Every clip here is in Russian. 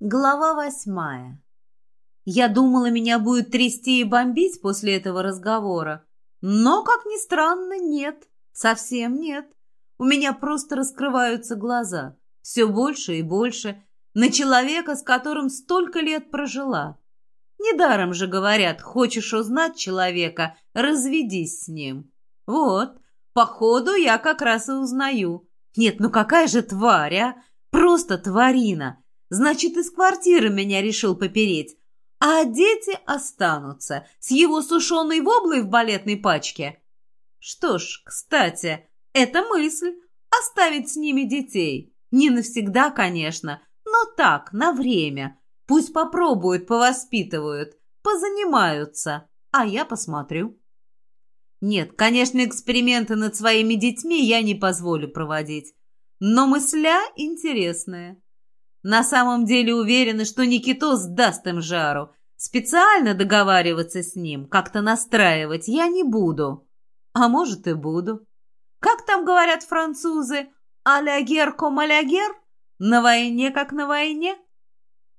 Глава восьмая. Я думала, меня будет трясти и бомбить после этого разговора. Но, как ни странно, нет. Совсем нет. У меня просто раскрываются глаза. Все больше и больше. На человека, с которым столько лет прожила. Недаром же говорят, хочешь узнать человека, разведись с ним. Вот, походу я как раз и узнаю. Нет, ну какая же тварь, а? Просто тварина. Значит, из квартиры меня решил попереть. А дети останутся с его сушеной воблой в балетной пачке. Что ж, кстати, это мысль – оставить с ними детей. Не навсегда, конечно, но так, на время. Пусть попробуют, повоспитывают, позанимаются, а я посмотрю. Нет, конечно, эксперименты над своими детьми я не позволю проводить. Но мысля интересная. На самом деле уверены, что Никитос даст им жару. Специально договариваться с ним, как-то настраивать я не буду. А может и буду. Как там говорят французы? «Алягер ком алягер?» На войне как на войне.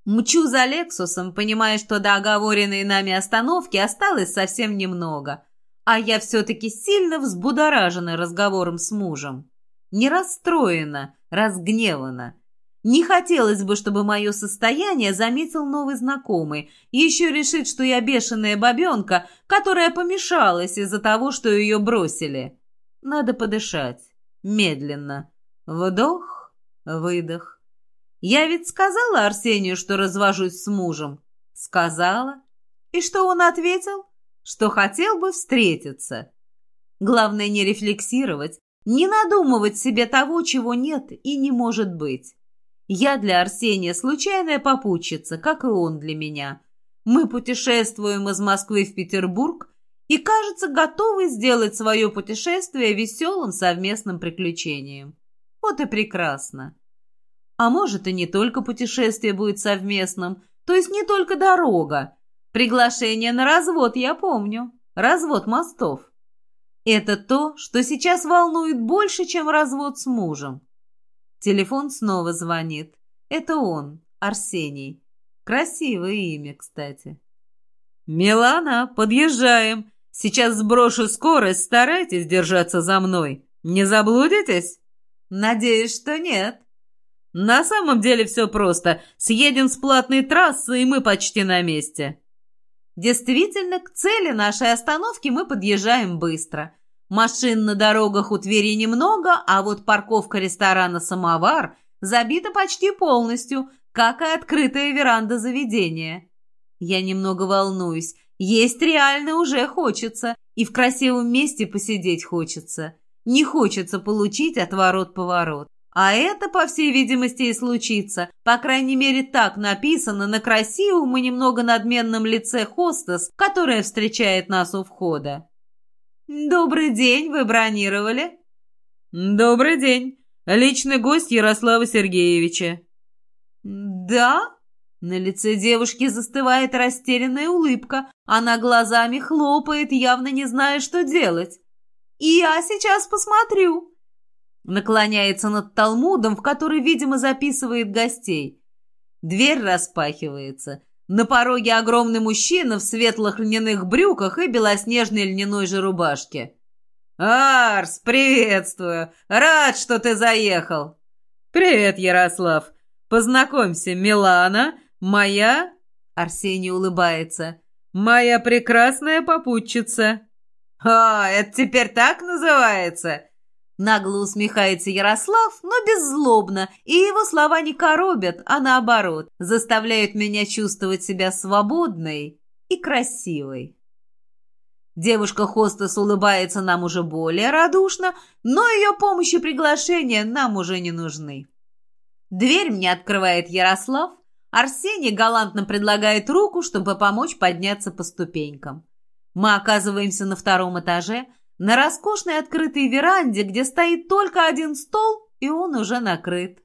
Мчу за Лексусом, понимая, что до оговоренной нами остановки осталось совсем немного. А я все-таки сильно взбудоражена разговором с мужем. Не расстроена, разгневана. Не хотелось бы, чтобы мое состояние заметил новый знакомый и еще решит, что я бешеная бабенка, которая помешалась из-за того, что ее бросили. Надо подышать. Медленно. Вдох, выдох. Я ведь сказала Арсению, что развожусь с мужем. Сказала. И что он ответил? Что хотел бы встретиться. Главное не рефлексировать, не надумывать себе того, чего нет и не может быть. Я для Арсения случайная попутчица, как и он для меня. Мы путешествуем из Москвы в Петербург и, кажется, готовы сделать свое путешествие веселым совместным приключением. Вот и прекрасно. А может, и не только путешествие будет совместным, то есть не только дорога. Приглашение на развод я помню. Развод мостов. Это то, что сейчас волнует больше, чем развод с мужем. Телефон снова звонит. Это он, Арсений. Красивое имя, кстати. «Милана, подъезжаем. Сейчас сброшу скорость, старайтесь держаться за мной. Не заблудитесь?» «Надеюсь, что нет». «На самом деле все просто. Съедем с платной трассы, и мы почти на месте». Действительно, к цели нашей остановки мы подъезжаем быстро. Машин на дорогах у Твери немного, а вот парковка ресторана «Самовар» забита почти полностью, как и открытая веранда заведения. Я немного волнуюсь. Есть реально уже хочется, и в красивом месте посидеть хочется. Не хочется получить отворот-поворот. А это, по всей видимости, и случится. По крайней мере, так написано на красивом и немного надменном лице хостес, которая встречает нас у входа. «Добрый день, вы бронировали?» «Добрый день. Личный гость Ярослава Сергеевича». «Да?» На лице девушки застывает растерянная улыбка. Она глазами хлопает, явно не зная, что делать. «И я сейчас посмотрю». Наклоняется над Талмудом, в который, видимо, записывает гостей. Дверь распахивается. На пороге огромный мужчина в светлых льняных брюках и белоснежной льняной же рубашке. «Арс, приветствую! Рад, что ты заехал!» «Привет, Ярослав! Познакомься, Милана, моя...» Арсений улыбается. «Моя прекрасная попутчица!» «А, это теперь так называется?» Нагло усмехается Ярослав, но беззлобно, и его слова не коробят, а наоборот, заставляют меня чувствовать себя свободной и красивой. Девушка-хостес улыбается нам уже более радушно, но ее помощь и приглашения нам уже не нужны. Дверь мне открывает Ярослав, Арсений галантно предлагает руку, чтобы помочь подняться по ступенькам. Мы оказываемся на втором этаже – на роскошной открытой веранде, где стоит только один стол, и он уже накрыт.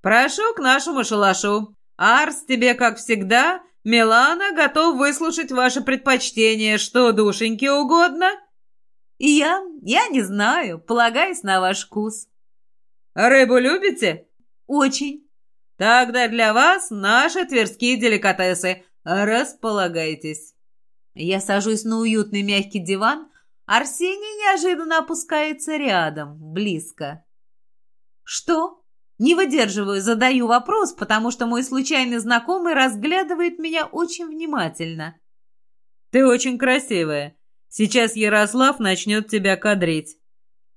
«Прошу к нашему шалашу. Арс, тебе, как всегда, Милана готов выслушать ваше предпочтение. Что душеньке угодно?» «Я? Я не знаю, полагаясь на ваш вкус». «Рыбу любите?» «Очень». Тогда для вас наши тверские деликатесы. Располагайтесь. Я сажусь на уютный мягкий диван. Арсений неожиданно опускается рядом, близко. Что? Не выдерживаю, задаю вопрос, потому что мой случайный знакомый разглядывает меня очень внимательно. «Ты очень красивая. Сейчас Ярослав начнет тебя кадрить».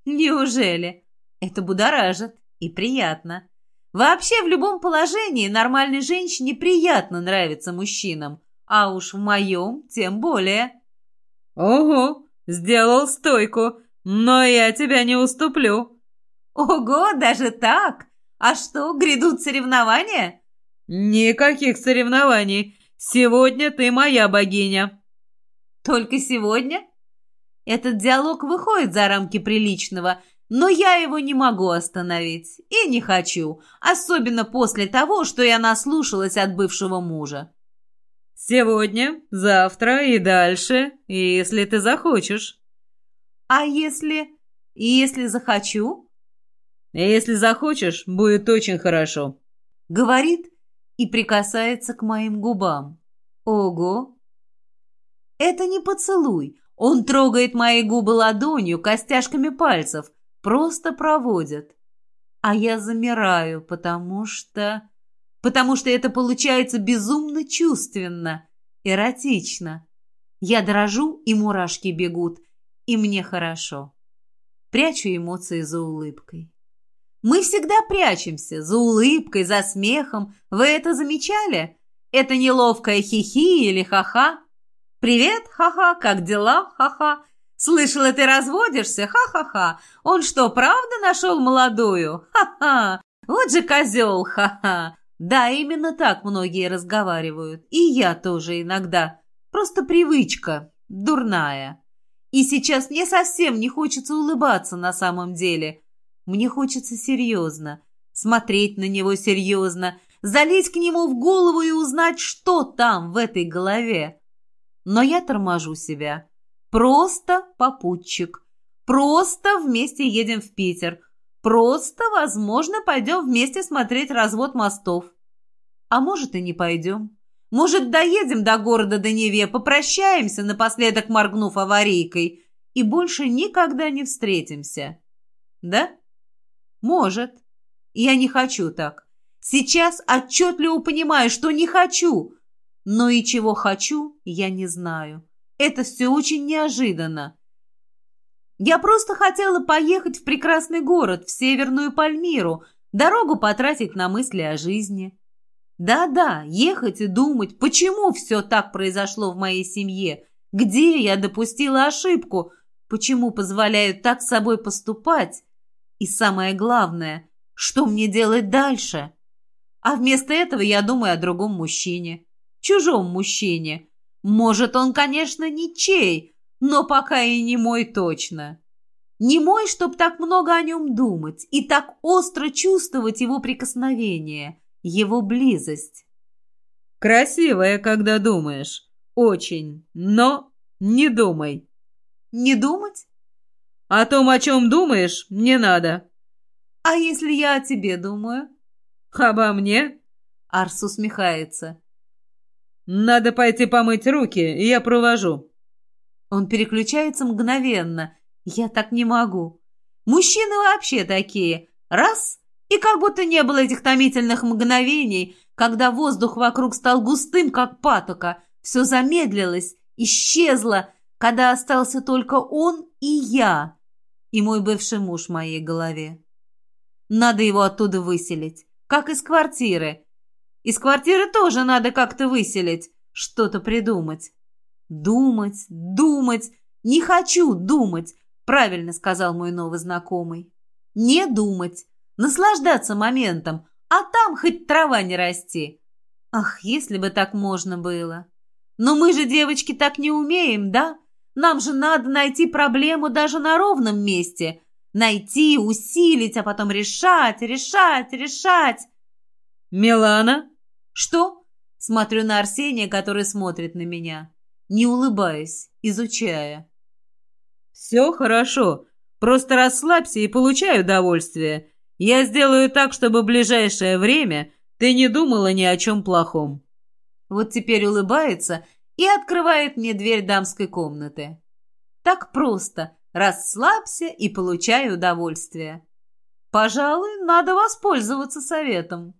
«Неужели? Это будоражит и приятно. Вообще, в любом положении нормальной женщине приятно нравиться мужчинам, а уж в моем тем более». «Ого, сделал стойку, но я тебя не уступлю». «Ого, даже так? А что, грядут соревнования?» «Никаких соревнований. Сегодня ты моя богиня». Только сегодня? Этот диалог выходит за рамки приличного, но я его не могу остановить и не хочу, особенно после того, что я наслушалась от бывшего мужа. Сегодня, завтра и дальше, если ты захочешь. А если... если захочу? Если захочешь, будет очень хорошо. Говорит и прикасается к моим губам. Ого, это не поцелуй. Он трогает мои губы ладонью, костяшками пальцев, просто проводит. А я замираю, потому что... Потому что это получается безумно чувственно, эротично. Я дрожу, и мурашки бегут, и мне хорошо. Прячу эмоции за улыбкой. Мы всегда прячемся, за улыбкой, за смехом. Вы это замечали? Это неловкое хихи или ха-ха. «Привет, ха-ха, как дела, ха-ха? Слышала, ты разводишься, ха-ха-ха. Он что, правда нашел молодую? Ха-ха! Вот же козел, ха-ха!» Да, именно так многие разговаривают. И я тоже иногда. Просто привычка, дурная. И сейчас мне совсем не хочется улыбаться на самом деле. Мне хочется серьезно, смотреть на него серьезно, залезть к нему в голову и узнать, что там в этой голове. Но я торможу себя. Просто попутчик. Просто вместе едем в Питер. Просто, возможно, пойдем вместе смотреть развод мостов. А может, и не пойдем. Может, доедем до города до Неве, попрощаемся, напоследок моргнув аварийкой, и больше никогда не встретимся. Да? Может. Я не хочу так. Сейчас отчетливо понимаю, что не хочу. Но и чего хочу, я не знаю. Это все очень неожиданно. Я просто хотела поехать в прекрасный город, в Северную Пальмиру, дорогу потратить на мысли о жизни. Да-да, ехать и думать, почему все так произошло в моей семье, где я допустила ошибку, почему позволяю так с собой поступать. И самое главное, что мне делать дальше? А вместо этого я думаю о другом мужчине чужом мужчине. Может, он, конечно, ничей, но пока и не мой точно. Не мой, чтоб так много о нем думать и так остро чувствовать его прикосновение, его близость. Красивая, когда думаешь. Очень. Но не думай. Не думать? О том, о чем думаешь, не надо. А если я о тебе думаю? Обо мне? Арс усмехается. «Надо пойти помыть руки, я провожу». Он переключается мгновенно. Я так не могу. Мужчины вообще такие. Раз — и как будто не было этих томительных мгновений, когда воздух вокруг стал густым, как патока. Все замедлилось, исчезло, когда остался только он и я, и мой бывший муж в моей голове. Надо его оттуда выселить, как из квартиры. Из квартиры тоже надо как-то выселить, что-то придумать. Думать, думать. Не хочу думать, правильно сказал мой новый знакомый. Не думать, наслаждаться моментом, а там хоть трава не расти. Ах, если бы так можно было. Но мы же, девочки, так не умеем, да? Нам же надо найти проблему даже на ровном месте. Найти, усилить, а потом решать, решать, решать. «Милана?» «Что?» Смотрю на Арсения, который смотрит на меня, не улыбаясь, изучая. «Все хорошо. Просто расслабься и получай удовольствие. Я сделаю так, чтобы в ближайшее время Ты не думала ни о чем плохом. Вот теперь улыбается и открывает мне дверь дамской комнаты. Так просто. Расслабься и получай удовольствие. Пожалуй, надо воспользоваться советом.